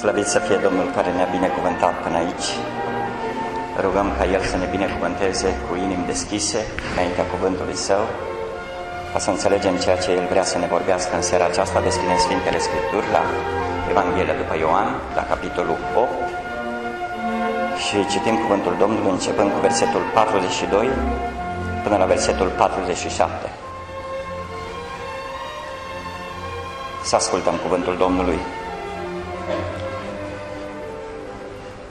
Slăvit să fie Domnul care ne-a binecuvântat până aici. Rugăm ca El să ne binecuvânteze cu inimi deschise înaintea cuvântului Său, ca să înțelegem ceea ce El vrea să ne vorbească în seara aceasta. Deschidem Sfintele Scripturi la Evanghelia după Ioan, la capitolul 8 și citim cuvântul Domnului începând cu versetul 42 până la versetul 47. Să ascultăm cuvântul Domnului.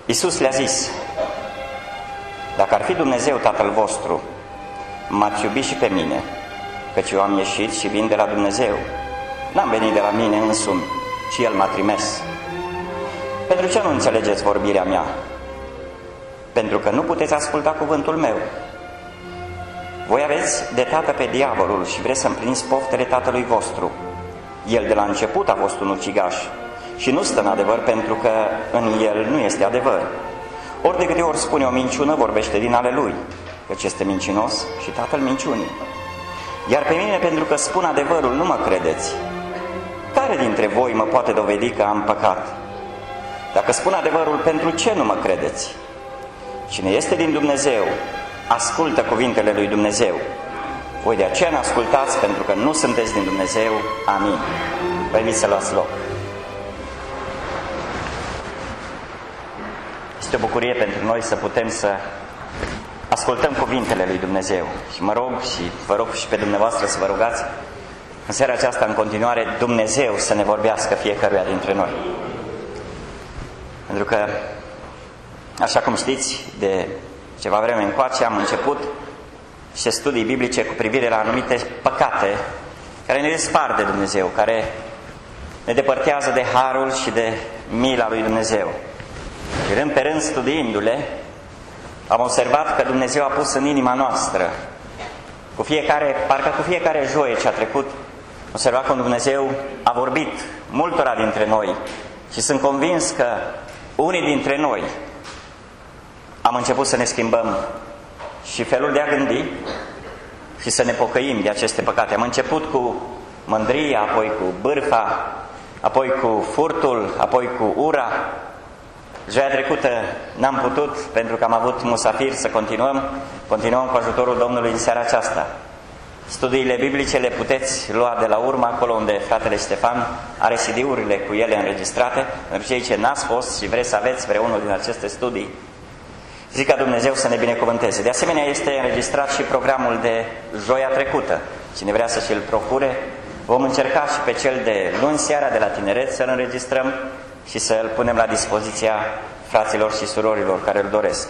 Iisus le-a zis, dacă ar fi Dumnezeu Tatăl vostru, m-ați iubi și pe mine, căci eu am ieșit și vin de la Dumnezeu. N-am venit de la mine însumi, ci El m-a trimis. Pentru ce nu înțelegeți vorbirea mea? Pentru că nu puteți asculta cuvântul meu. Voi aveți de tată pe diavolul și vreți să împliniți poftele tatălui vostru. El de la început a fost un ucigaș și nu stă în adevăr pentru că în el nu este adevăr. Ori de câte ori spune o minciună, vorbește din ale lui, căci este mincinos și tatăl minciunii. Iar pe mine, pentru că spun adevărul, nu mă credeți. Care dintre voi mă poate dovedi că am păcat? Dacă spun adevărul, pentru ce nu mă credeți? Cine este din Dumnezeu, ascultă cuvintele lui Dumnezeu. Voi de aceea ne ascultați pentru că nu sunteți din Dumnezeu. Amin. Veniți să luați loc. Este o bucurie pentru noi să putem să ascultăm cuvintele lui Dumnezeu. Și mă rog și vă rog și pe dumneavoastră să vă rugați în seara aceasta în continuare Dumnezeu să ne vorbească fiecăruia dintre noi. Pentru că, așa cum știți, de ceva vreme încoace am început și studii biblice cu privire la anumite păcate care ne despar de Dumnezeu, care ne depărtează de harul și de mila lui Dumnezeu. Și rând pe rând studiindu-le, am observat că Dumnezeu a pus în inima noastră, cu fiecare, parcă cu fiecare joie ce a trecut, observat că Dumnezeu a vorbit multora dintre noi și sunt convins că unii dintre noi am început să ne schimbăm și felul de a gândi și să ne pocăim de aceste păcate. Am început cu mândria, apoi cu bârfa, apoi cu furtul, apoi cu ura. Joia trecută n-am putut, pentru că am avut musafir, să continuăm. Continuăm cu ajutorul Domnului în seara aceasta. Studiile biblice le puteți lua de la urmă, acolo unde fratele Ștefan are CD-urile cu ele înregistrate. Pentru cei ce n-ați fost și vreți să aveți vreunul din aceste studii, Zic ca Dumnezeu să ne binecuvânteze. De asemenea, este înregistrat și programul de joia trecută. Cine vrea să și-l procure, vom încerca și pe cel de luni seara de la tineret să-l înregistrăm și să-l punem la dispoziția fraților și surorilor care îl doresc.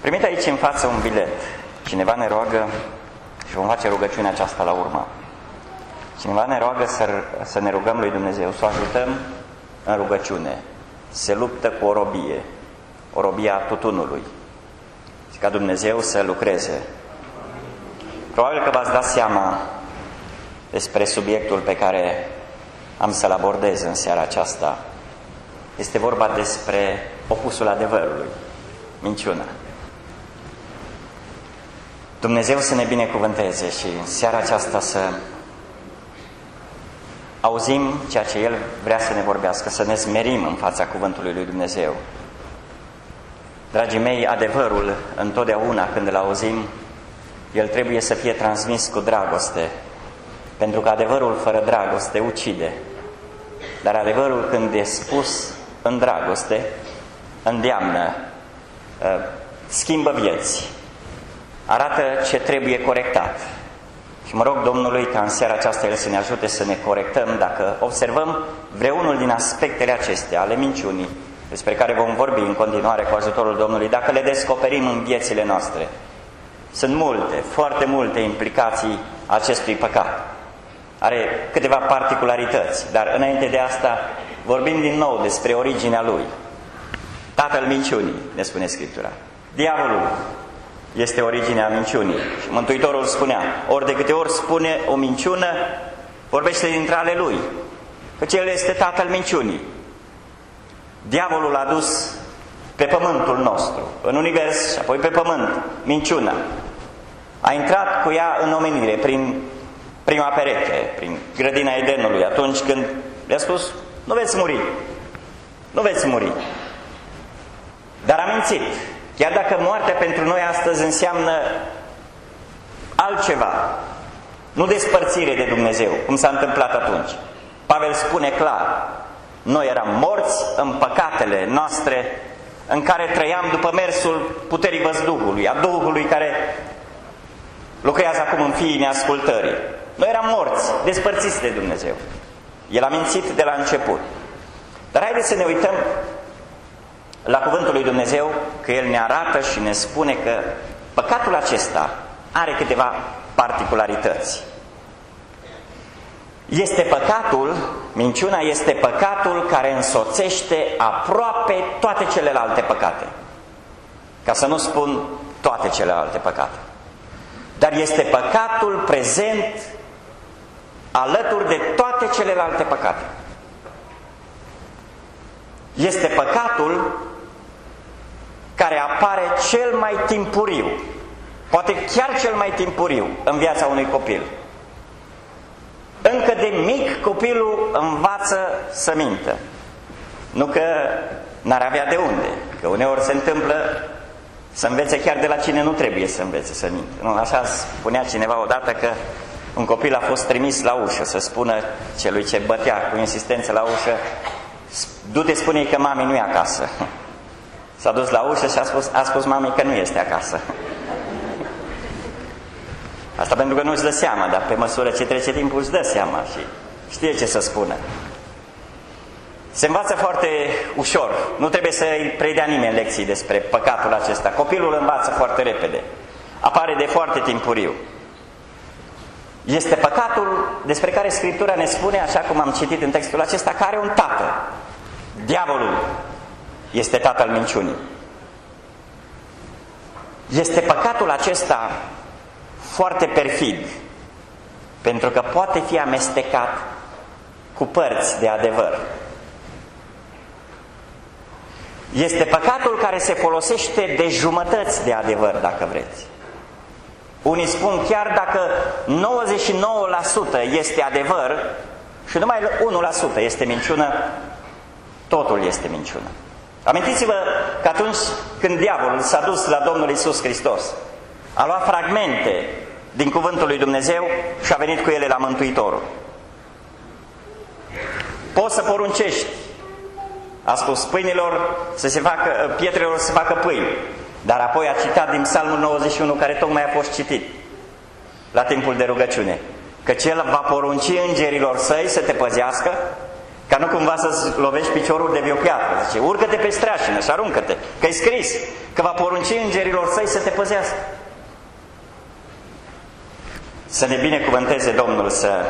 Primit aici în față un bilet. Cineva ne roagă și vom face rugăciunea aceasta la urmă. Cineva ne roagă să, să ne rugăm lui Dumnezeu, să o ajutăm în rugăciune. Se luptă cu o robie, o robia tutunului ca Dumnezeu să lucreze. Probabil că v-ați dat seama despre subiectul pe care am să-l abordez în seara aceasta. Este vorba despre opusul adevărului, minciuna. Dumnezeu să ne binecuvânteze și în seara aceasta să auzim ceea ce El vrea să ne vorbească, să ne smerim în fața cuvântului lui Dumnezeu. Dragii mei, adevărul, întotdeauna când îl auzim, el trebuie să fie transmis cu dragoste, pentru că adevărul fără dragoste ucide. Dar adevărul când e spus în dragoste, îndeamnă, ă, schimbă vieți, arată ce trebuie corectat. Și mă rog Domnului ca în seara aceasta El să ne ajute să ne corectăm dacă observăm vreunul din aspectele acestea ale minciunii, despre care vom vorbi în continuare cu ajutorul Domnului, dacă le descoperim în viețile noastre. Sunt multe, foarte multe implicații acestui păcat. Are câteva particularități, dar înainte de asta vorbim din nou despre originea lui. Tatăl minciunii, ne spune Scriptura. Diavolul este originea minciunii. Și Mântuitorul spunea, ori de câte ori spune o minciună, vorbește dintre ale lui. Căci el este tatăl minciunii. Diavolul a dus pe pământul nostru, în univers și apoi pe pământ, minciuna. A intrat cu ea în omenire prin prima pereche, prin grădina Edenului, atunci când le-a spus, nu veți muri. Nu veți muri. Dar am mințit. Chiar dacă moartea pentru noi astăzi înseamnă altceva, nu despărțire de Dumnezeu, cum s-a întâmplat atunci. Pavel spune clar, noi eram morți în păcatele noastre în care trăiam după mersul puterii văzduhului, a Duhului care lucrează acum în fiii neascultării. Noi eram morți, despărțiți de Dumnezeu. El a mințit de la început. Dar haideți să ne uităm la cuvântul lui Dumnezeu, că El ne arată și ne spune că păcatul acesta are câteva particularități. Este păcatul, minciuna este păcatul care însoțește aproape toate celelalte păcate. Ca să nu spun toate celelalte păcate. Dar este păcatul prezent alături de toate celelalte păcate. Este păcatul care apare cel mai timpuriu, poate chiar cel mai timpuriu în viața unui copil. Încă de mic copilul învață să mintă. Nu că n-ar avea de unde, că uneori se întâmplă să învețe chiar de la cine nu trebuie să învețe să mintă. Nu, așa spunea cineva odată că un copil a fost trimis la ușă să spună celui ce bătea cu insistență la ușă du-te spune că mami nu e acasă. S-a dus la ușă și a spus, a spus mami că nu este acasă. Asta pentru că nu își dă seama, dar pe măsură ce trece timpul își dă seama și știe ce să spună. Se învață foarte ușor. Nu trebuie să îi predea nimeni lecții despre păcatul acesta. Copilul învață foarte repede. Apare de foarte timpuriu. Este păcatul despre care Scriptura ne spune, așa cum am citit în textul acesta, care are un tată. Diavolul este tatăl minciunii. Este păcatul acesta foarte perfid, pentru că poate fi amestecat cu părți de adevăr. Este păcatul care se folosește de jumătăți de adevăr, dacă vreți. Unii spun chiar dacă 99% este adevăr și numai 1% este minciună, totul este minciună. Amintiți-vă că atunci când diavolul s-a dus la Domnul Isus Hristos, a luat fragmente din cuvântul lui Dumnezeu și a venit cu ele la Mântuitorul. Poți să poruncești, a spus pâinilor să se facă, pietrelor să se facă pâini, dar apoi a citat din Psalmul 91 care tocmai a fost citit la timpul de rugăciune, că cel va porunci îngerilor săi să te păzească ca nu cumva să-ți lovești piciorul de o piatră. Zice, urcă-te pe streașină și aruncă-te, că e scris că va porunci îngerilor săi să te păzească. Să ne binecuvânteze Domnul să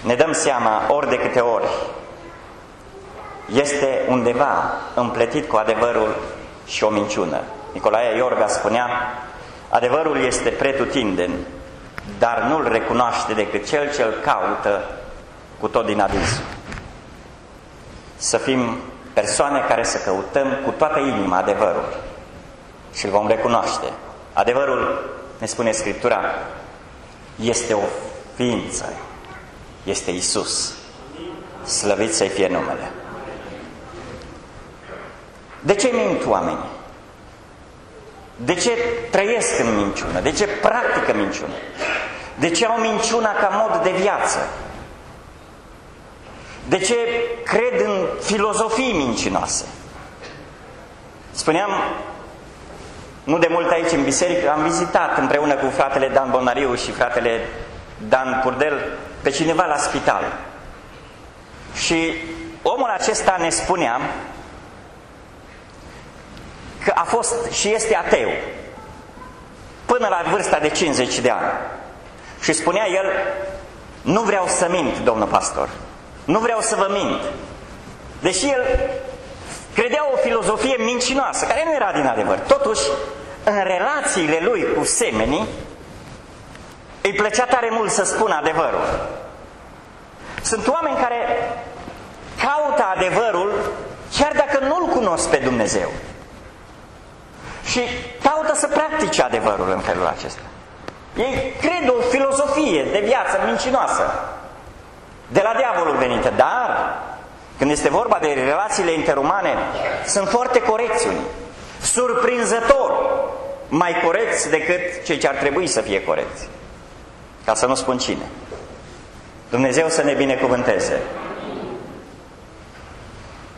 ne dăm seama ori de câte ori este undeva împletit cu adevărul și o minciună. Nicolae Iorga spunea, adevărul este pretutindeni, dar nu-l recunoaște decât cel ce-l caută cu tot din adins. Să fim persoane care să căutăm cu toată inima adevărul și îl vom recunoaște. Adevărul, ne spune Scriptura, este o ființă, este Isus. Slăvit să-i fie numele. De ce mint oamenii? De ce trăiesc în minciună? De ce practică minciună? De ce au minciuna ca mod de viață? De ce cred în filozofii mincinoase? Spuneam, nu de mult aici în biserică, am vizitat împreună cu fratele Dan Bonariu și fratele Dan Purdel pe cineva la spital. Și omul acesta ne spunea că a fost și este ateu până la vârsta de 50 de ani. Și spunea el, nu vreau să mint, domnul pastor, nu vreau să vă mint. Deși el credea o filozofie mincinoasă, care nu era din adevăr. Totuși, în relațiile lui cu semenii, îi plăcea tare mult să spună adevărul. Sunt oameni care caută adevărul chiar dacă nu-L cunosc pe Dumnezeu. Și caută să practice adevărul în felul acesta. Ei cred o filozofie de viață mincinoasă de la diavolul venită, dar când este vorba de relațiile interumane, sunt foarte corecți unii. Surprinzător mai corecți decât cei ce ar trebui să fie corecți. Ca să nu spun cine. Dumnezeu să ne binecuvânteze.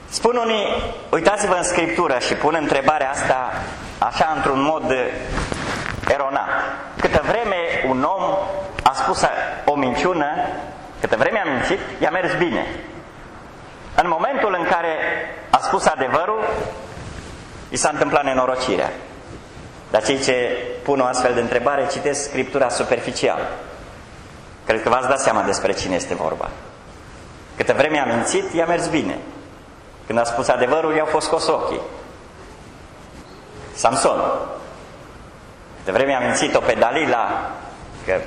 Spun unii, uitați-vă în Scriptură și pun întrebarea asta așa într-un mod eronat. Câtă vreme un om a spus o minciună, câtă vreme a mințit, i-a mers bine. În momentul în care a spus adevărul, i s-a întâmplat nenorocirea. Dar cei ce pun o astfel de întrebare citesc Scriptura superficial. Cred că v-ați dat seama despre cine este vorba. Câtă vreme a mințit, i-a mers bine. Când a spus adevărul, i-au fost scos ochii. Samson. De vreme a mințit-o pe Dalila că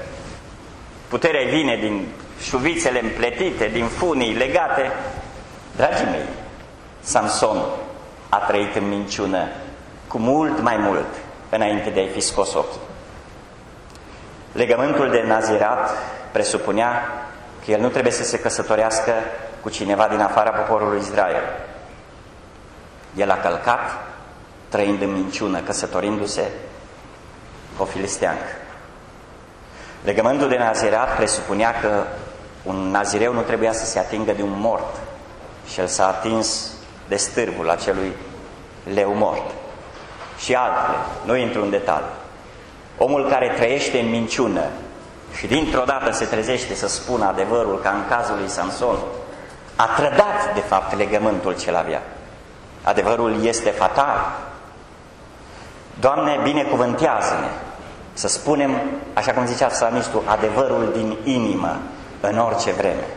puterea vine din șuvițele împletite, din funii legate. Dragii mei, Samson a trăit în minciună cu mult mai mult înainte de a-i fi scos ochii. Legământul de nazirat presupunea că el nu trebuie să se căsătorească cu cineva din afara poporului Israel. El a călcat, trăind în minciună, căsătorindu-se cu o filisteancă. Legământul de nazirat presupunea că un nazireu nu trebuia să se atingă de un mort și el s-a atins de stârbul acelui leu mort. Și altele, nu intru în detalii. Omul care trăiește în minciună și dintr-o dată se trezește să spună adevărul, ca în cazul lui Samson, a trădat de fapt legământul ce-l avea. Adevărul este fatal. Doamne, binecuvântează-ne să spunem, așa cum zicea psalmistul, adevărul din inimă în orice vreme.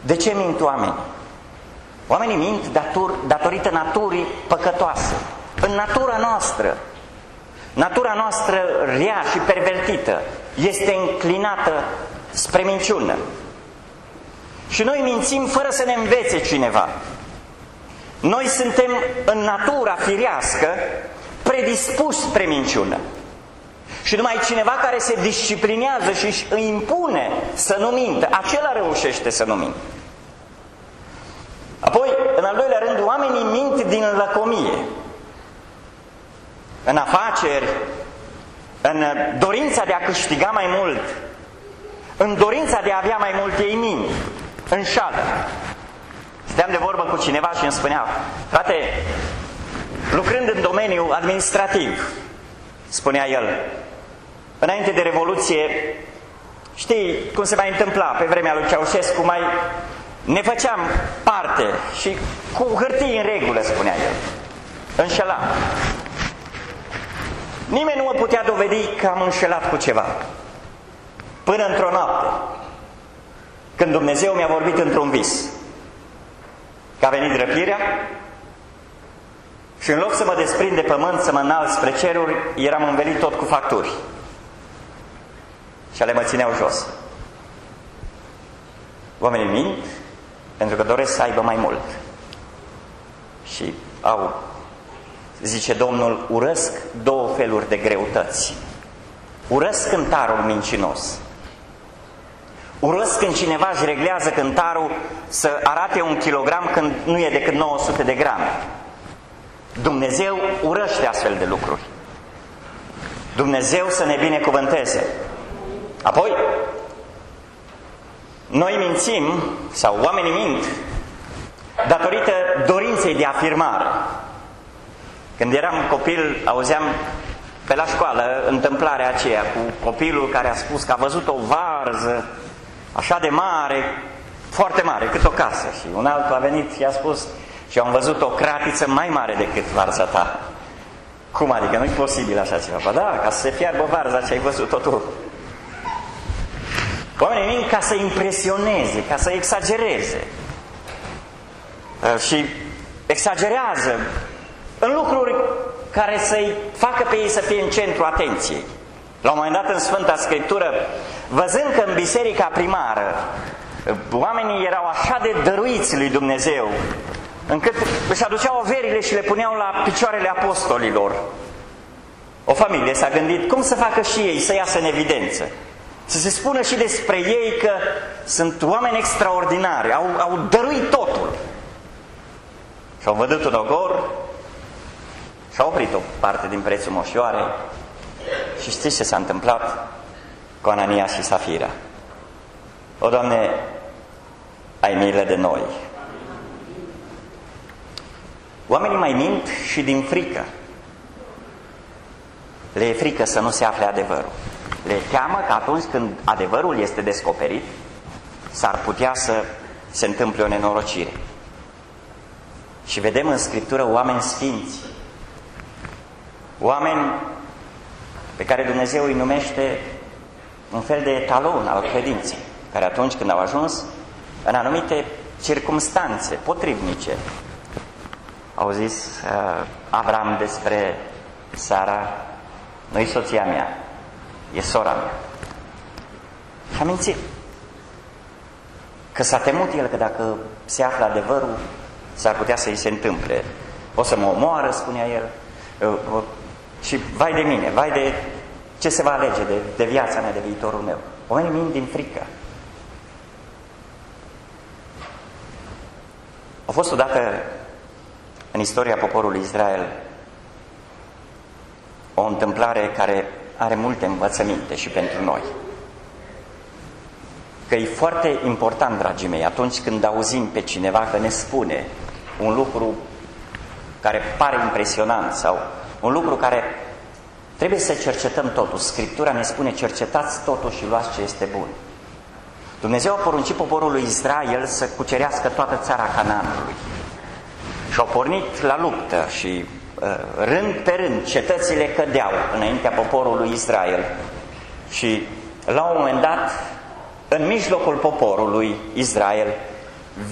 De ce mint oamenii? Oamenii mint dator, datorită naturii păcătoase. În natura noastră, natura noastră rea și pervertită este înclinată spre minciună. Și noi mințim fără să ne învețe cineva. Noi suntem în natura firească predispuși spre minciună. Și numai cineva care se disciplinează și își impune să nu mintă, acela reușește să nu mintă. Apoi, în al doilea rând, oamenii mint din lăcomie. În afaceri, în dorința de a câștiga mai mult, în dorința de a avea mai mult, ei mint, înșală. Steam de vorbă cu cineva și îmi spunea, frate, lucrând în domeniul administrativ, spunea el, înainte de Revoluție, știi cum se mai întâmpla pe vremea lui Ceaușescu, mai ne făceam parte și cu hârtii în regulă, spunea el. Înșela. Nimeni nu mă putea dovedi că am înșelat cu ceva. Până într-o noapte, când Dumnezeu mi-a vorbit într-un vis, că a venit răpirea și în loc să mă desprind de pământ, să mă înalt spre ceruri, eram învelit tot cu facturi. Și ale mă țineau jos. Oamenii mint pentru că doresc să aibă mai mult. Și au, zice Domnul, urăsc două feluri de greutăți. Urăsc cântarul mincinos. Urăsc când cineva își reglează cântarul să arate un kilogram când nu e decât 900 de grame. Dumnezeu urăște astfel de lucruri. Dumnezeu să ne binecuvânteze. Apoi, noi mințim, sau oamenii mint, datorită dorinței de afirmare. Când eram copil, auzeam pe la școală întâmplarea aceea cu copilul care a spus că a văzut o varză așa de mare, foarte mare, cât o casă. Și un altul a venit și a spus și am văzut o cratiță mai mare decât varza ta. Cum adică? Nu-i posibil așa ceva. Ba da, ca să se fiarbă varza ce ai văzut-o tu. Oamenii vin ca să impresioneze, ca să exagereze. Uh, și exagerează în lucruri care să-i facă pe ei să fie în centru atenției. La un moment dat în Sfânta Scriptură, văzând că în biserica primară uh, oamenii erau așa de dăruiți lui Dumnezeu, încât își aduceau averile și le puneau la picioarele apostolilor. O familie s-a gândit cum să facă și ei să iasă în evidență. Să se spună și despre ei că sunt oameni extraordinari, au, au dăruit totul. Și-au vădut un ogor, și-au oprit o parte din prețul moșioare și știți ce s-a întâmplat cu Anania și Safira? O, Doamne, ai milă de noi. Oamenii mai mint și din frică. Le e frică să nu se afle adevărul. Le teamă că atunci când adevărul este descoperit, s-ar putea să se întâmple o nenorocire. Și vedem în Scriptură oameni sfinți, oameni pe care Dumnezeu îi numește un fel de etalon al credinței, care atunci când au ajuns în anumite circumstanțe potrivnice, au zis uh, Avram despre Sara, nu-i soția mea, e sora mea. Și a mințit. Că s-a temut el că dacă se află adevărul, s-ar putea să-i se întâmple. O să mă omoară, spunea el, uh, și vai de mine, vai de ce se va alege de, de viața mea, de viitorul meu. Oamenii mint din frică. A fost odată în istoria poporului Israel o întâmplare care are multe învățăminte și pentru noi. Că e foarte important, dragii mei, atunci când auzim pe cineva că ne spune un lucru care pare impresionant sau un lucru care trebuie să cercetăm totul. Scriptura ne spune cercetați totul și luați ce este bun. Dumnezeu a poruncit poporului Israel să cucerească toată țara Canaanului. Și au pornit la luptă și uh, rând pe rând cetățile cădeau înaintea poporului Israel. Și la un moment dat, în mijlocul poporului Israel,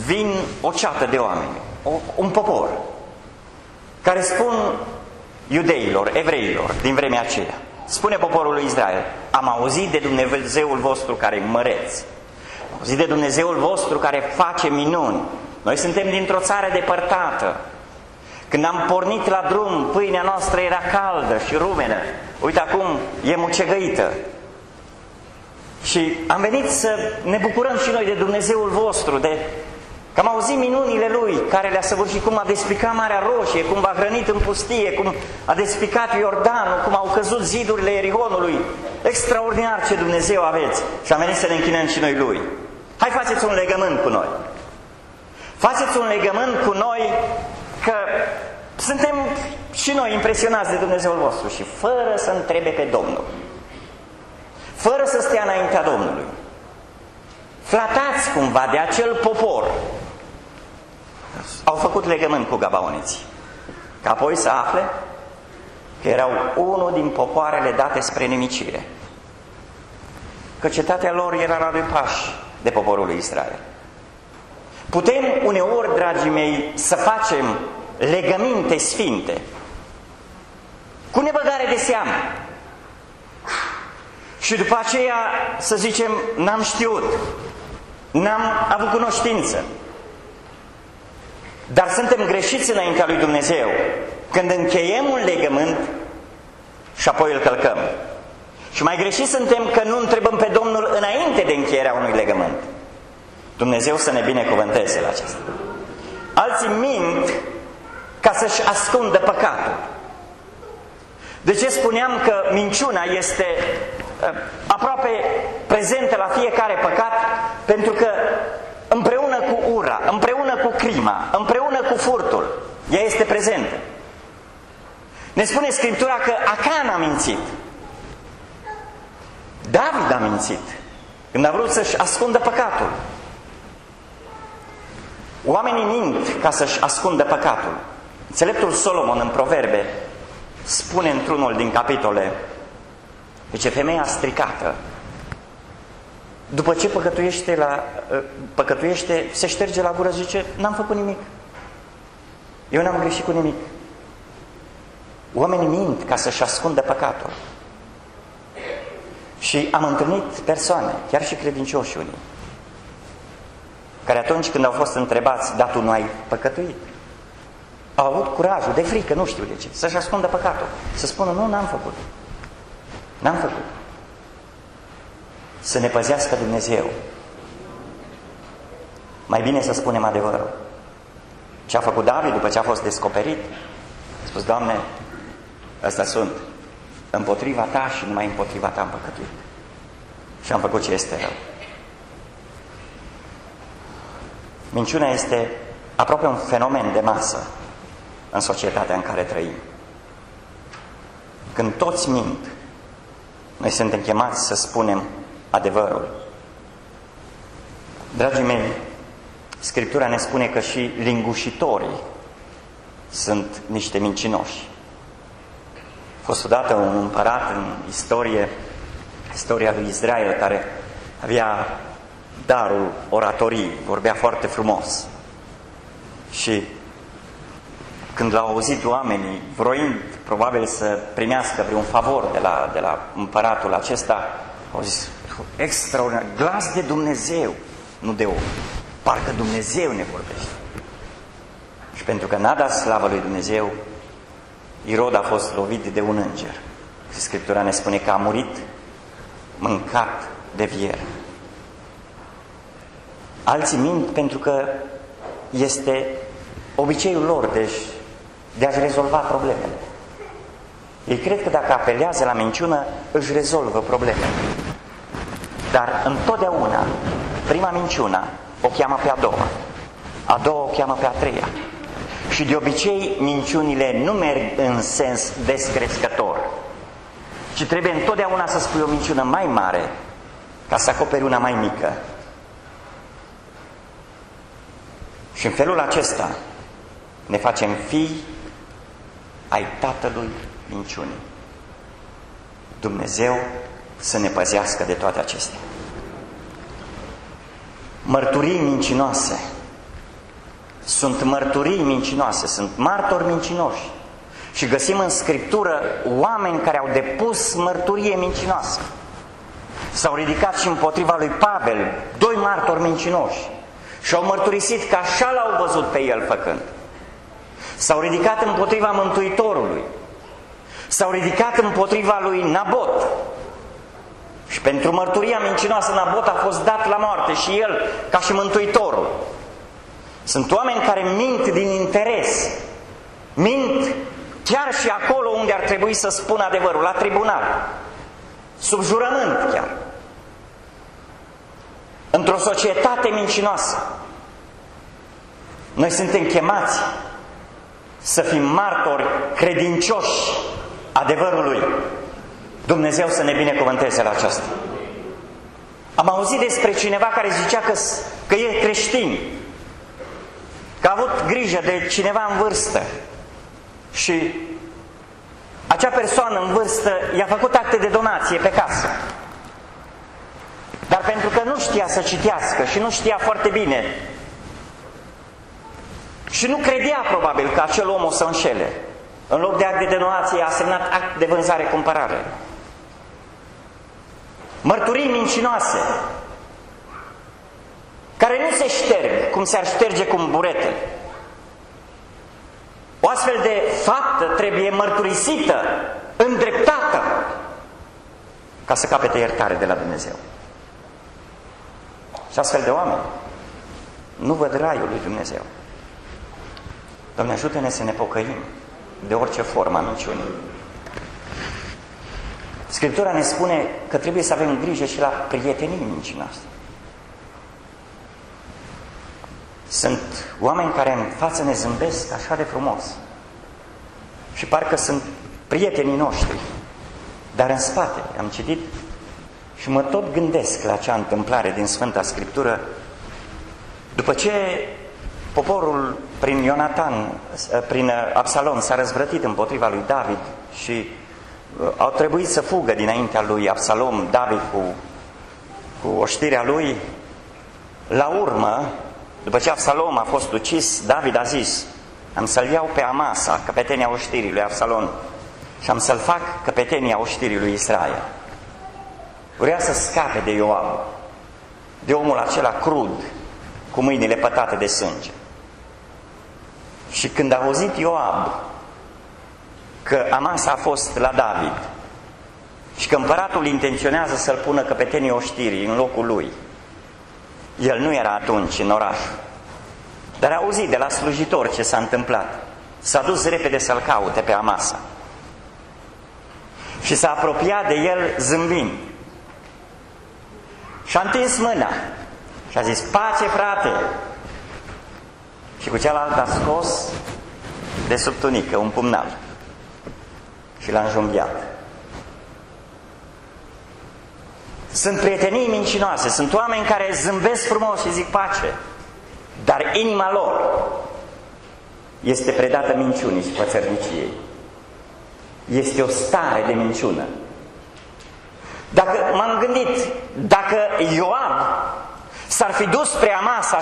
vin o ceată de oameni, o, un popor, care spun iudeilor, evreilor din vremea aceea. Spune poporul lui Israel, am auzit de Dumnezeul vostru care măreți, am auzit de Dumnezeul vostru care face minuni. Noi suntem dintr-o țară depărtată. Când am pornit la drum, pâinea noastră era caldă și rumenă. Uite acum e mucegăită. Și am venit să ne bucurăm și noi de Dumnezeul vostru, de Că am auzit minunile lui care le-a săvârșit, cum a despicat Marea Roșie, cum v-a hrănit în pustie, cum a despicat Iordanul, cum au căzut zidurile Erihonului. Extraordinar ce Dumnezeu aveți! Și am venit să ne închinăm și noi lui. Hai faceți un legământ cu noi. Faceți un legământ cu noi că suntem și noi impresionați de Dumnezeul vostru și fără să întrebe pe Domnul. Fără să stea înaintea Domnului. Flatați cumva de acel popor au făcut legământ cu gabaoniții. Ca apoi să afle că erau unul din popoarele date spre nemicire. Că cetatea lor era la doi pași de poporul lui Israel. Putem uneori, dragii mei, să facem legăminte sfinte cu nebăgare de seamă. Și după aceea să zicem, n-am știut, n-am avut cunoștință, dar suntem greșiți înaintea lui Dumnezeu când încheiem un legământ și apoi îl călcăm. Și mai greșit suntem că nu întrebăm pe Domnul înainte de încheierea unui legământ. Dumnezeu să ne binecuvânteze la acesta. Alții mint ca să-și ascundă păcatul. De ce spuneam că minciuna este uh, aproape prezentă la fiecare păcat? Pentru că împreună cu ura, împreună cu crima, împreună cu furtul. Ea este prezentă. Ne spune Scriptura că Acan a mințit. David a mințit când a vrut să-și ascundă păcatul. Oamenii mint ca să-și ascundă păcatul. Înțeleptul Solomon în proverbe spune într-unul din capitole ce femeia stricată după ce păcătuiește, la, ă, păcătuiește se șterge la gură și zice, n-am făcut nimic. Eu n-am greșit cu nimic. Oamenii mint ca să-și ascundă păcatul. Și am întâlnit persoane, chiar și credincioși unii, care atunci când au fost întrebați, dar tu nu ai păcătuit, au avut curajul, de frică, nu știu de ce, să-și ascundă păcatul. Să spună, nu, n-am făcut. N-am făcut. să ne păzească Dumnezeu. Mai bine să spunem adevărul. Ce a făcut David după ce a fost descoperit? A spus, Doamne, ăsta sunt, împotriva Ta și numai împotriva Ta am păcătuit. Și am făcut ce este rău. Minciuna este aproape un fenomen de masă în societatea în care trăim. Când toți mint, noi suntem chemați să spunem adevărul. Dragii mei, Scriptura ne spune că și lingușitorii sunt niște mincinoși. A fost odată un împărat în istorie, istoria lui Israel, care avea darul oratorii, vorbea foarte frumos. Și când l-au auzit oamenii, vroind probabil să primească vreun favor de la, de la împăratul acesta, au zis, extraordinar, glas de Dumnezeu, nu de om. Parcă Dumnezeu ne vorbește. Și pentru că n-a dat slavă lui Dumnezeu, Irod a fost lovit de un înger. Și Scriptura ne spune că a murit mâncat de vier. Alții mint pentru că este obiceiul lor de, de a-și rezolva problemele. Ei cred că dacă apelează la minciună, își rezolvă problemele. Dar întotdeauna, prima minciună o cheamă pe a doua, a doua o cheamă pe a treia. Și de obicei minciunile nu merg în sens descrescător, ci trebuie întotdeauna să spui o minciună mai mare ca să acoperi una mai mică. Și în felul acesta ne facem fii ai Tatălui minciunii. Dumnezeu să ne păzească de toate acestea. Mărturii mincinoase sunt mărturii mincinoase, sunt martori mincinoși. Și găsim în Scriptură oameni care au depus mărturie mincinoasă. S-au ridicat și împotriva lui Pavel, doi martori mincinoși. Și au mărturisit că așa l-au văzut pe el făcând. S-au ridicat împotriva Mântuitorului. S-au ridicat împotriva lui Nabot. Și pentru mărturia mincinoasă Nabot a fost dat la moarte și el ca și Mântuitorul. Sunt oameni care mint din interes. Mint chiar și acolo unde ar trebui să spună adevărul, la tribunal. Sub jurământ chiar. Într-o societate mincinoasă. Noi suntem chemați să fim martori credincioși adevărului. Dumnezeu să ne binecuvânteze la aceasta. Am auzit despre cineva care zicea că, că e creștin, că a avut grijă de cineva în vârstă și acea persoană în vârstă i-a făcut acte de donație pe casă. Dar pentru că nu știa să citească și nu știa foarte bine și nu credea probabil că acel om o să înșele, în loc de act de donație a semnat act de vânzare-cumpărare. Mărturii mincinoase, care nu se șterg cum se-ar șterge cu un burete. O astfel de faptă trebuie mărturisită, îndreptată, ca să capete iertare de la Dumnezeu. Și astfel de oameni nu văd raiul lui Dumnezeu. Doamne, ajută-ne să ne pocăim de orice formă a minciunii. Scriptura ne spune că trebuie să avem grijă și la prietenii mincinoase. Sunt oameni care în față ne zâmbesc așa de frumos. Și parcă sunt prietenii noștri, dar în spate am citit și mă tot gândesc la acea întâmplare din Sfânta Scriptură. După ce poporul prin Ionatan, prin Absalom s-a răzvrătit împotriva lui David și uh, au trebuit să fugă dinaintea lui Absalom, David cu, cu oștirea lui. La urmă, după ce Absalom a fost ucis, David a zis, am să-l iau pe Amasa, căpetenia oștirii lui Absalom, și am să-l fac căpetenia oștirii lui Israel. Vrea să scape de Ioab, de omul acela crud, cu mâinile pătate de sânge. Și când a auzit Ioab că Amasa a fost la David și că împăratul intenționează să-l pună căpetenii oștirii în locul lui. El nu era atunci în oraș, dar a auzit de la slujitor ce s-a întâmplat. S-a dus repede să-l caute pe Amasa și s-a apropiat de el zâmbind. Și-a întins mâna și a zis, pace frate! Și cu cealaltă a scos de sub tunică un pumnal și l-a înjunghiat. Sunt prietenii mincinoase, sunt oameni care zâmbesc frumos și zic pace, dar inima lor este predată minciunii și pățărniciei. Este o stare de minciună. Dacă m-am gândit, dacă Ioan s-ar fi dus spre Amasa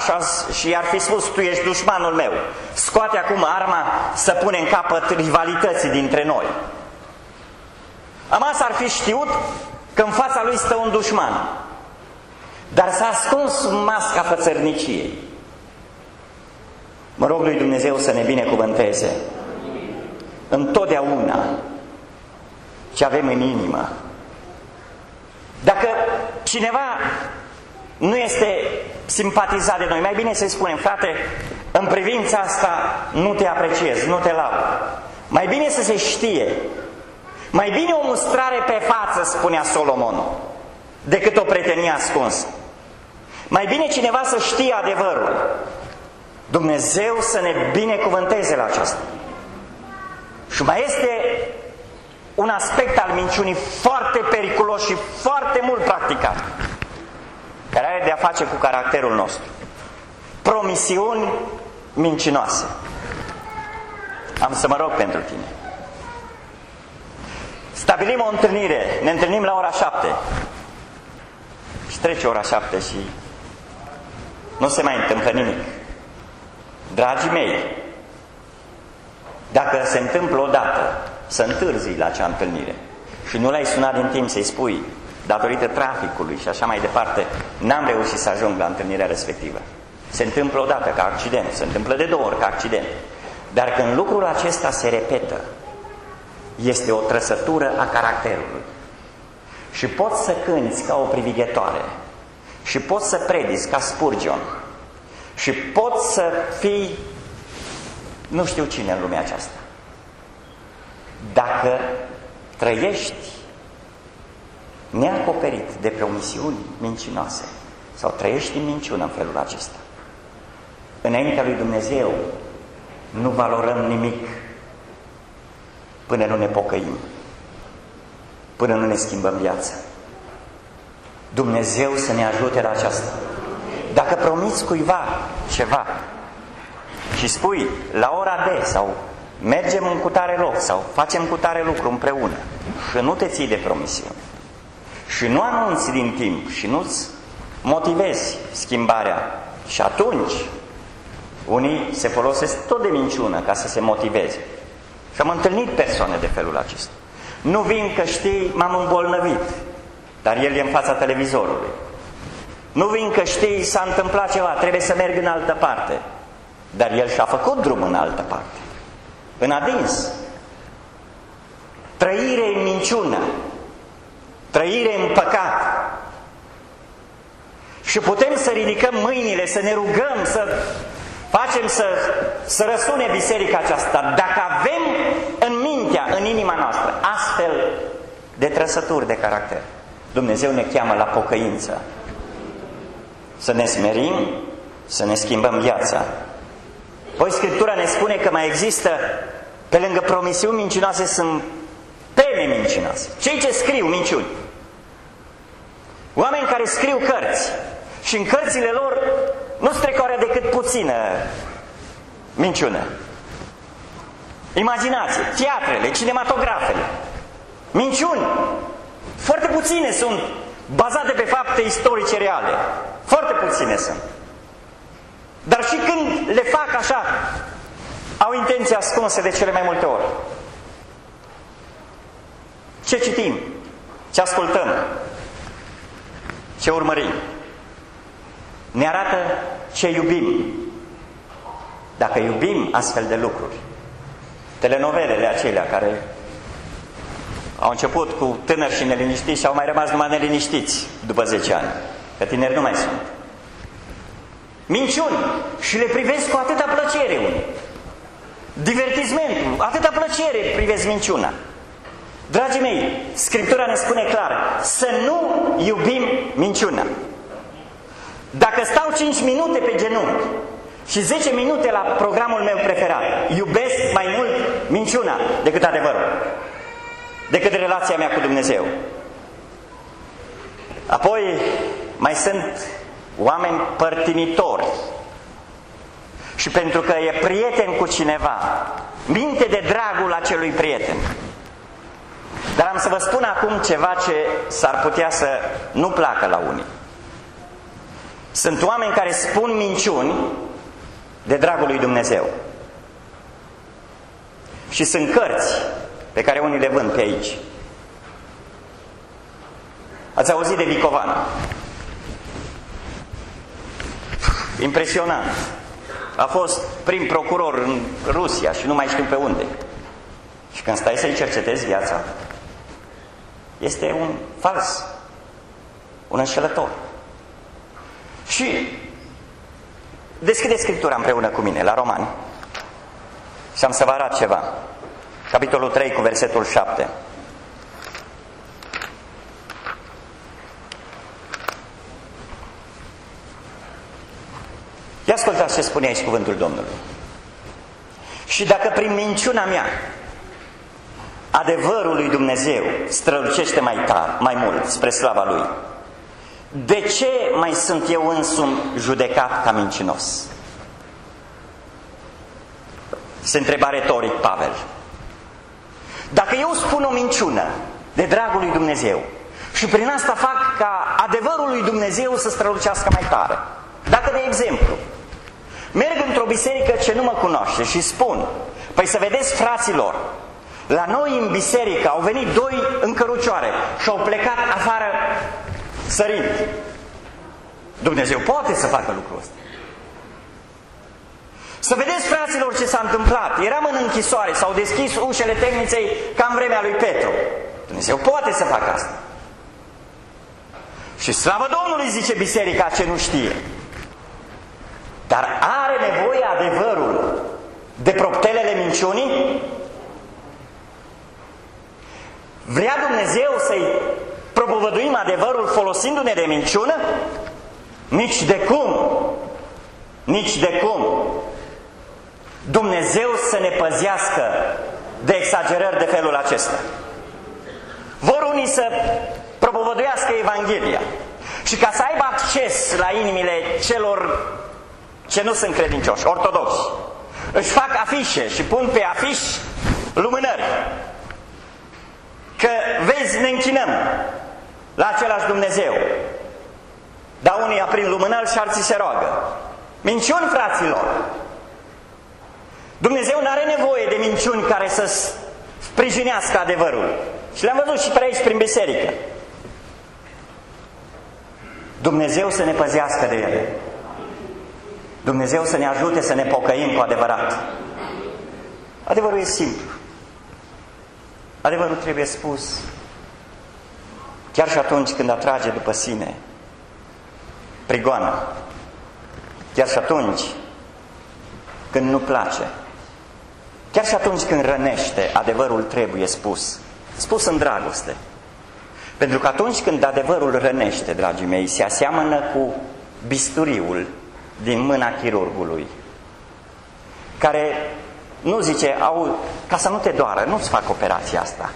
și ar fi spus, tu ești dușmanul meu, scoate acum arma să punem capăt rivalității dintre noi. Amasa ar fi știut că în fața lui stă un dușman, dar s-a ascuns masca pățărniciei. Mă rog lui Dumnezeu să ne binecuvânteze întotdeauna ce avem în inimă. Dacă cineva nu este simpatizat de noi, mai bine să-i spunem, frate, în privința asta nu te apreciez, nu te laud. Mai bine să se știe, mai bine o mustrare pe față, spunea Solomon, decât o pretenie ascunsă. Mai bine cineva să știe adevărul. Dumnezeu să ne binecuvânteze la aceasta. Și mai este un aspect al minciunii foarte periculos și foarte mult practicat, care are de-a face cu caracterul nostru. Promisiuni mincinoase. Am să mă rog pentru tine. Stabilim o întâlnire, ne întâlnim la ora șapte. Și trece ora șapte și nu se mai întâmplă nimic. Dragii mei, dacă se întâmplă odată să întârzi la acea întâlnire și nu l-ai sunat din timp să-i spui, datorită traficului și așa mai departe, n-am reușit să ajung la întâlnirea respectivă. Se întâmplă odată ca accident, se întâmplă de două ori ca accident. Dar când lucrul acesta se repetă, este o trăsătură a caracterului. Și poți să cânți ca o privighetoare, și poți să prediți ca Spurgeon, și poți să fii nu știu cine în lumea aceasta. Dacă trăiești neacoperit de promisiuni mincinoase sau trăiești în minciună în felul acesta, înaintea lui Dumnezeu nu valorăm nimic până nu ne pocăim, până nu ne schimbăm viața. Dumnezeu să ne ajute la aceasta. Dacă promiți cuiva ceva și spui la ora de sau mergem în cutare loc sau facem cutare lucru împreună și nu te ții de promisiune și nu anunți din timp și nu-ți motivezi schimbarea și atunci unii se folosesc tot de minciună ca să se motiveze. Și am întâlnit persoane de felul acesta. Nu vin că știi, m-am îmbolnăvit, dar el e în fața televizorului. Nu vin că știi, s-a întâmplat ceva, trebuie să merg în altă parte. Dar el și-a făcut drum în altă parte. În adins. Trăire în minciună. Trăire în păcat. Și putem să ridicăm mâinile, să ne rugăm, să facem să, să răsune biserica aceasta. Dacă avem în mintea, în inima noastră, astfel de trăsături de caracter, Dumnezeu ne cheamă la pocăință. Să ne smerim, să ne schimbăm viața. Păi Scriptura ne spune că mai există, pe lângă promisiuni mincinoase, sunt teme mincinoase. Cei ce scriu minciuni. Oameni care scriu cărți și în cărțile lor nu strecoare decât puțină minciună. Imaginație, teatrele, cinematografele, minciuni. Foarte puține sunt bazate pe fapte istorice reale. Foarte puține sunt. Dar și când le fac așa, au intenții ascunse de cele mai multe ori. Ce citim? Ce ascultăm? Ce urmărim? Ne arată ce iubim. Dacă iubim astfel de lucruri, telenovelele acelea care Au început cu tânări și neliniștiți și au mai rămas numai neliniștiți după 10 ani. Că tineri nu mai sunt. Minciuni și le privesc cu atâta plăcere unii. Divertismentul, atâta plăcere privesc minciuna. Dragii mei, Scriptura ne spune clar să nu iubim minciuna. Dacă stau 5 minute pe genunchi și 10 minute la programul meu preferat, iubesc mai mult minciuna decât adevărul, decât relația mea cu Dumnezeu. Apoi mai sunt oameni părtinitori și pentru că e prieten cu cineva, minte de dragul acelui prieten. Dar am să vă spun acum ceva ce s-ar putea să nu placă la unii. Sunt oameni care spun minciuni de dragul lui Dumnezeu. Și sunt cărți pe care unii le vând pe aici. Ați auzit de Vicovan? Impresionant. A fost prim procuror în Rusia și nu mai știu pe unde. Și când stai să-i cercetezi viața, este un fals, un înșelător. Și deschide Scriptura împreună cu mine la Romani și am să vă arăt ceva. Capitolul 3 cu versetul 7. Ia ascultați ce spune aici cuvântul Domnului. Și dacă prin minciuna mea adevărul lui Dumnezeu strălucește mai tare, mai mult spre slava Lui, de ce mai sunt eu însumi judecat ca mincinos? Se întreba retoric Pavel. Dacă eu spun o minciună de dragul lui Dumnezeu și prin asta fac ca adevărul lui Dumnezeu să strălucească mai tare, dacă, de exemplu, merg într-o biserică ce nu mă cunoaște și spun, păi să vedeți fraților, la noi în biserică au venit doi în cărucioare și au plecat afară sărind. Dumnezeu poate să facă lucrul ăsta. Să vedeți, fraților, ce s-a întâmplat. Eram în închisoare, s-au deschis ușele tehniței ca în vremea lui Petru. Dumnezeu poate să facă asta. Și slavă Domnului, zice biserica, ce nu știe. Dar are nevoie adevărul de proptelele minciunii? Vrea Dumnezeu să-i propovăduim adevărul folosindu-ne de minciună? Nici de cum! Nici de cum! Dumnezeu să ne păzească de exagerări de felul acesta. Vor unii să propovăduiască Evanghelia și ca să aibă acces la inimile celor ce nu sunt credincioși, ortodoxi, își fac afișe și pun pe afiș lumânări că vezi, ne închinăm la același Dumnezeu. Dar unii aprind lumânări și alții se roagă. Minciuni, fraților! Dumnezeu nu are nevoie de minciuni care să sprijinească adevărul. Și le-am văzut și pe aici, prin biserică. Dumnezeu să ne păzească de ele. Dumnezeu să ne ajute să ne pocăim cu adevărat. Adevărul e simplu. Adevărul trebuie spus chiar și atunci când atrage după sine prigoană, chiar și atunci când nu place, chiar și atunci când rănește, adevărul trebuie spus, spus în dragoste. Pentru că atunci când adevărul rănește, dragii mei, se aseamănă cu bisturiul din mâna chirurgului, care nu zice, au, ca să nu te doară, nu-ți fac operația asta.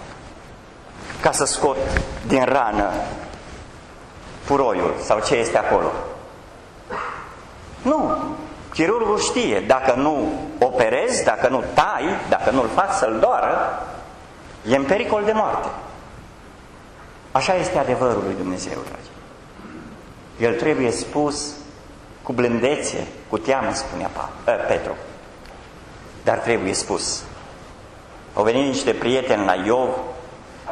Ca să scot din rană puroiul sau ce este acolo. Nu, chirurgul știe, dacă nu operezi, dacă nu tai, dacă nu-l faci să-l doară, e în pericol de moarte. Așa este adevărul lui Dumnezeu, dragi. El trebuie spus cu blândețe, cu teamă, spunea Petru dar trebuie spus. Au venit niște prieteni la Iov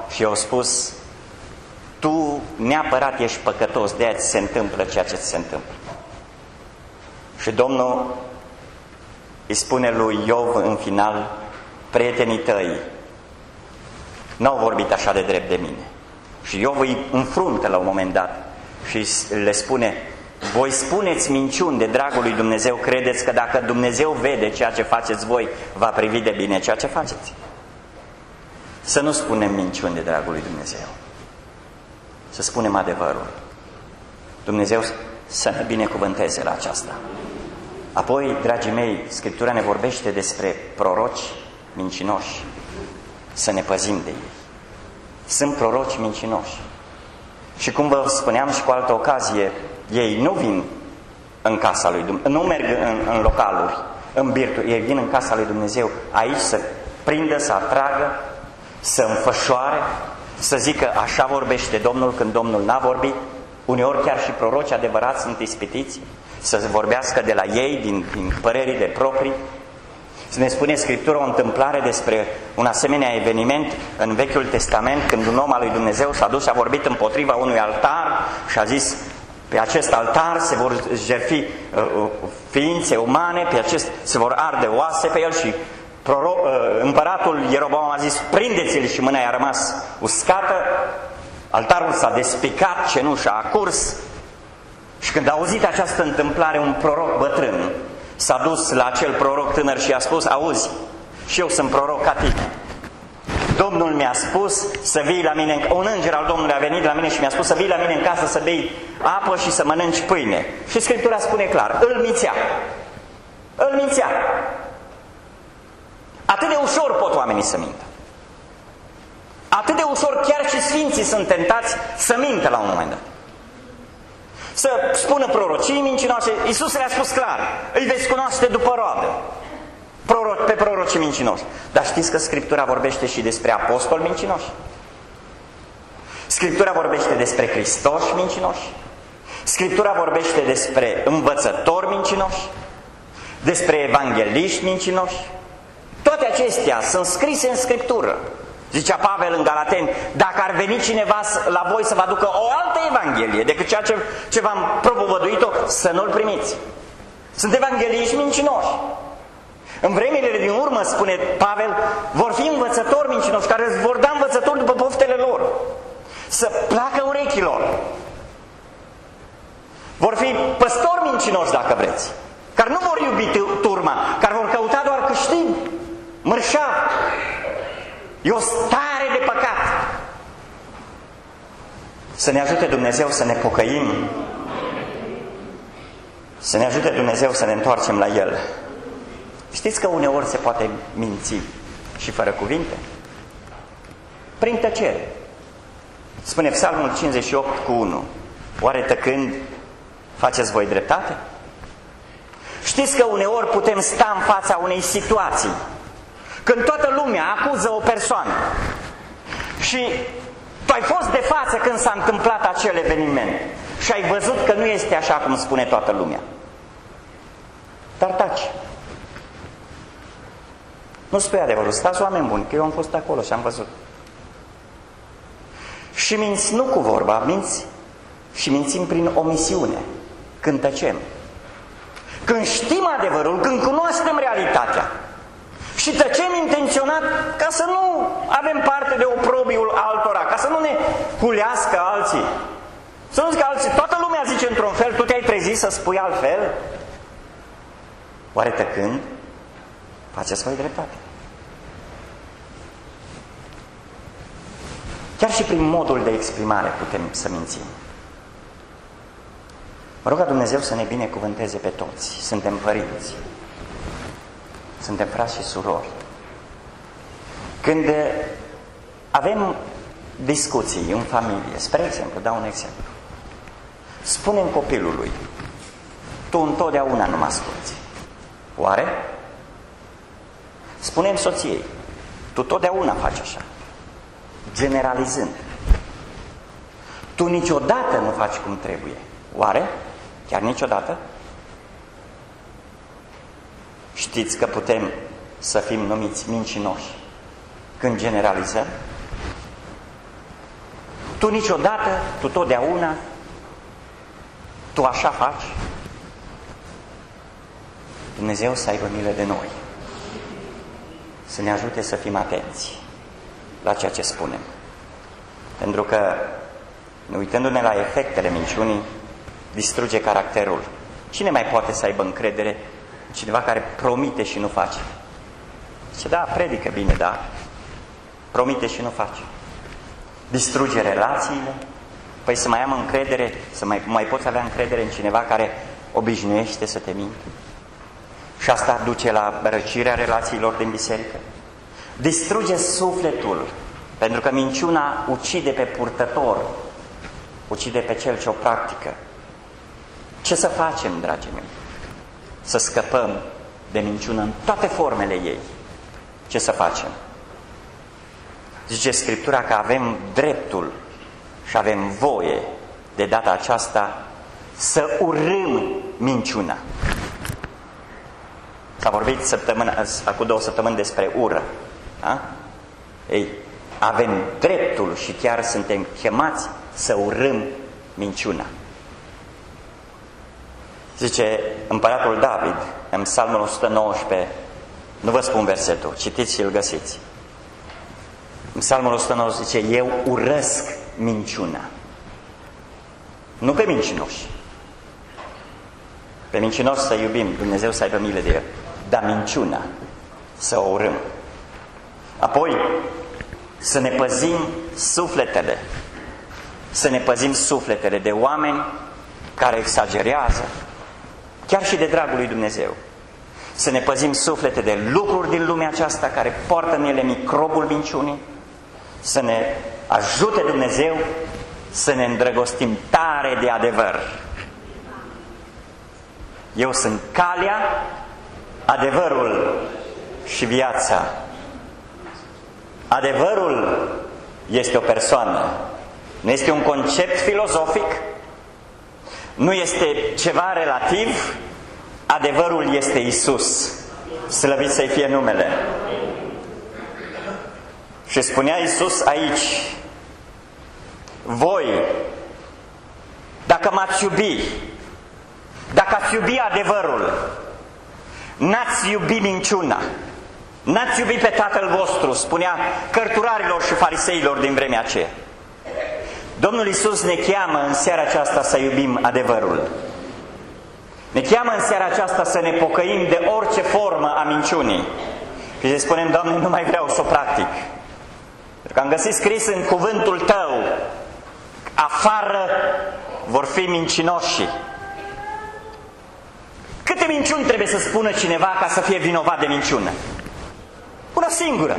și au spus, tu neapărat ești păcătos, de aia se întâmplă ceea ce ți se întâmplă. Și Domnul îi spune lui Iov în final, prietenii tăi n-au vorbit așa de drept de mine. Și eu voi înfrunte la un moment dat și le spune, voi spuneți minciuni de dragul lui Dumnezeu, credeți că dacă Dumnezeu vede ceea ce faceți voi, va privi de bine ceea ce faceți. Să nu spunem minciuni de dragul lui Dumnezeu. Să spunem adevărul. Dumnezeu să ne binecuvânteze la aceasta. Apoi, dragii mei, Scriptura ne vorbește despre proroci mincinoși. Să ne păzim de ei. Sunt proroci mincinoși. Și cum vă spuneam și cu altă ocazie, ei nu vin în casa lui Dumnezeu, nu merg în, în localuri, în birturi, ei vin în casa lui Dumnezeu, aici să prindă, să atragă, să înfășoare, să zică așa vorbește Domnul când Domnul n-a vorbit, uneori chiar și proroci adevărați sunt ispitiți, să vorbească de la ei, din, din părerile proprii. Să ne spune Scriptura o întâmplare despre un asemenea eveniment în Vechiul Testament, când un om al lui Dumnezeu s-a dus și a vorbit împotriva unui altar și a zis pe acest altar se vor jerfi uh, uh, ființe umane, pe acest se vor arde oase pe el și proro, uh, împăratul Ieroboam a zis prindeți-l și mâna i-a rămas uscată, altarul s-a despicat, cenușa a curs și când a auzit această întâmplare un proroc bătrân s-a dus la acel proroc tânăr și a spus, auzi, și eu sunt proroc ca tine. Domnul mi-a spus să vii la mine, un înger al Domnului a venit la mine și mi-a spus să vii la mine în casă să bei apă și să mănânci pâine. Și Scriptura spune clar, îl mințea. Îl mințea. Atât de ușor pot oamenii să mintă. Atât de ușor chiar și sfinții sunt tentați să mintă la un moment dat. Să spună prorocii mincinoase, Iisus le-a spus clar, îi veți cunoaște după roadă pe prorocii mincinoși. Dar știți că Scriptura vorbește și despre apostoli mincinoși? Scriptura vorbește despre Hristoși mincinoși? Scriptura vorbește despre învățători mincinoși? Despre evangeliști mincinoși? Toate acestea sunt scrise în Scriptură. Zicea Pavel în Galateni, dacă ar veni cineva la voi să vă aducă o altă evanghelie decât ceea ce, ce v-am propovăduit-o, să nu-l primiți. Sunt evangeliști mincinoși. În vremile din urmă, spune Pavel, vor fi învățători mincinoși care îți vor da învățători după poftele lor. Să placă urechilor. Vor fi păstori mincinoși, dacă vreți, care nu vor iubi turma, care vor căuta doar câștig, mărșav. E o stare de păcat. Să ne ajute Dumnezeu să ne pocăim, să ne ajute Dumnezeu să ne întoarcem la El. Știți că uneori se poate minți și fără cuvinte? Prin tăcere. Spune Psalmul 58 cu 1. Oare tăcând faceți voi dreptate? Știți că uneori putem sta în fața unei situații când toată lumea acuză o persoană și tu ai fost de față când s-a întâmplat acel eveniment și ai văzut că nu este așa cum spune toată lumea. Dar taci. Nu spui adevărul, stați oameni buni, că eu am fost acolo și am văzut. Și minți nu cu vorba, minți și mințim prin omisiune, când tăcem. Când știm adevărul, când cunoaștem realitatea și tăcem intenționat ca să nu avem parte de oprobiul altora, ca să nu ne culească alții. Să nu zic alții, toată lumea zice într-un fel, tu te-ai trezit să spui altfel? Oare tăcând faceți voi dreptate. Chiar și prin modul de exprimare putem să mințim. Mă rog ca Dumnezeu să ne binecuvânteze pe toți. Suntem părinți. Suntem frați și surori. Când avem discuții în familie, spre exemplu, dau un exemplu, spunem copilului, tu întotdeauna nu mă asculți. Oare? Spunem soției, tu totdeauna faci așa, generalizând. Tu niciodată nu faci cum trebuie. Oare? Chiar niciodată? Știți că putem să fim numiți mincinoși când generalizăm? Tu niciodată, tu totdeauna, tu așa faci? Dumnezeu să aibă milă de noi să ne ajute să fim atenți. la ceea ce spunem. Pentru că, uitându-ne la efectele minciunii, distruge caracterul. Cine mai poate să aibă încredere cineva care promite și nu face? Ce da, predică bine, da, promite și nu face. Distruge relațiile, păi să mai am încredere, să mai, mai poți avea încredere în cineva care obișnuiește să te mintă. Și asta duce la răcirea relațiilor din biserică. Distruge sufletul, pentru că minciuna ucide pe purtător, ucide pe cel ce o practică. Ce să facem, dragii mei? Să scăpăm de minciună în toate formele ei. Ce să facem? Zice Scriptura că avem dreptul și avem voie de data aceasta să urâm minciuna. S-a vorbit săptămâna, acum două săptămâni despre ură. Da? Ei, avem dreptul și chiar suntem chemați să urâm minciuna. Zice împăratul David în psalmul 119, nu vă spun versetul, citiți și îl găsiți. În psalmul 119 zice, eu urăsc minciuna. Nu pe mincinoși. Pe mincinoși să iubim, Dumnezeu să aibă milă de el. Dar minciuna să o urâm. Apoi, să ne păzim sufletele. Să ne păzim sufletele de oameni care exagerează, chiar și de dragul lui Dumnezeu. Să ne păzim suflete de lucruri din lumea aceasta care poartă în ele microbul minciunii, să ne ajute Dumnezeu să ne îndrăgostim tare de adevăr. Eu sunt calea, adevărul și viața. Adevărul este o persoană, nu este un concept filozofic, nu este ceva relativ, adevărul este Isus. Slăvit să-i fie numele. Și spunea Isus aici, voi, dacă m-ați iubi, dacă ați iubi adevărul, n-ați iubi minciuna, n-ați iubi pe Tatăl vostru, spunea cărturarilor și fariseilor din vremea aceea. Domnul Isus ne cheamă în seara aceasta să iubim adevărul. Ne cheamă în seara aceasta să ne pocăim de orice formă a minciunii. Și să spunem, Doamne, nu mai vreau să o practic. Pentru că am găsit scris în cuvântul Tău, afară vor fi mincinoși. Câte minciuni trebuie să spună cineva ca să fie vinovat de minciună? Una singură.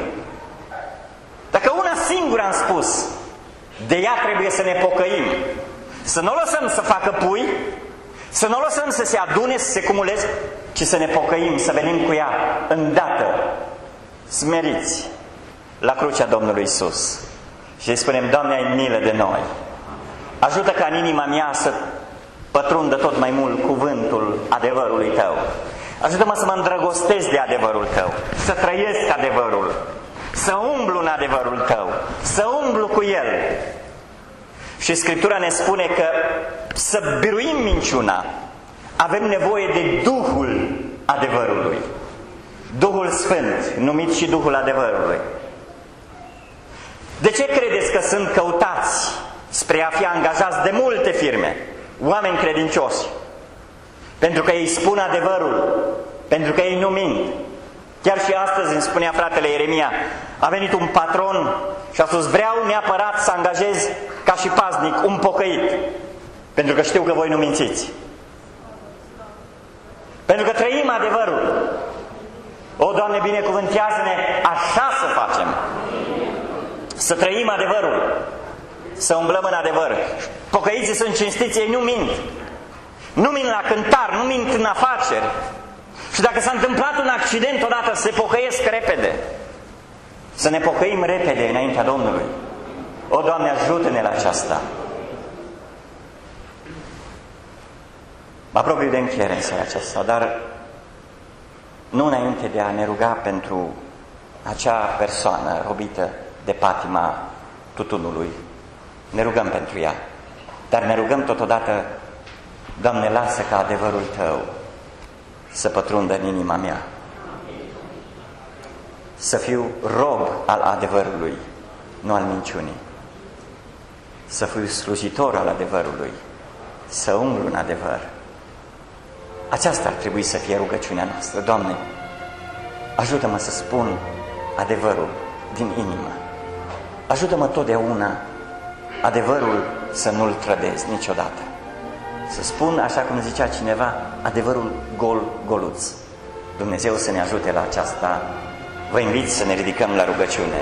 Dacă una singură am spus, de ea trebuie să ne pocăim. Să nu o lăsăm să facă pui, să nu o lăsăm să se adune, să se cumuleze, ci să ne pocăim, să venim cu ea îndată, smeriți, la crucea Domnului Isus. Și îi spunem, Doamne, ai milă de noi. Ajută ca în inima mea să pătrundă tot mai mult cuvântul adevărului Tău. Ajută-mă să mă îndrăgostesc de adevărul Tău, să trăiesc adevărul, să umblu în adevărul Tău, să umblu cu El. Și Scriptura ne spune că să biruim minciuna, avem nevoie de Duhul adevărului. Duhul Sfânt, numit și Duhul adevărului. De ce credeți că sunt căutați spre a fi angajați de multe firme, oameni credincioși? Pentru că ei spun adevărul, pentru că ei nu mint. Chiar și astăzi îmi spunea fratele Ieremia, a venit un patron și a spus, vreau neapărat să angajez ca și paznic un pocăit, pentru că știu că voi nu mințiți. Pentru că trăim adevărul. O, Doamne, binecuvântează-ne, așa să facem. Să trăim adevărul. Să umblăm în adevăr. Pocăiții sunt cinstiți, ei nu mint. Nu mint la cântar, nu mint în afaceri. Și dacă s-a întâmplat un accident odată, se pocăiesc repede. Să ne pocăim repede înaintea Domnului. O, Doamne, ajută-ne la aceasta. Mă apropiu de încheiere în seara aceasta, dar nu înainte de a ne ruga pentru acea persoană robită de patima tutunului. Ne rugăm pentru ea, dar ne rugăm totodată, Doamne, lasă ca adevărul Tău să pătrundă în inima mea. Să fiu rob al adevărului nu al minciunii. Să fiu slujitor al adevărului, să umblu în adevăr. Aceasta ar trebui să fie rugăciunea noastră. Doamne, ajută-mă să spun adevărul din inimă. Ajută-mă totdeauna adevărul să nu-l trădez niciodată. Să spun, așa cum zicea cineva, adevărul gol, goluț. Dumnezeu să ne ajute la aceasta. Vă invit să ne ridicăm la rugăciune.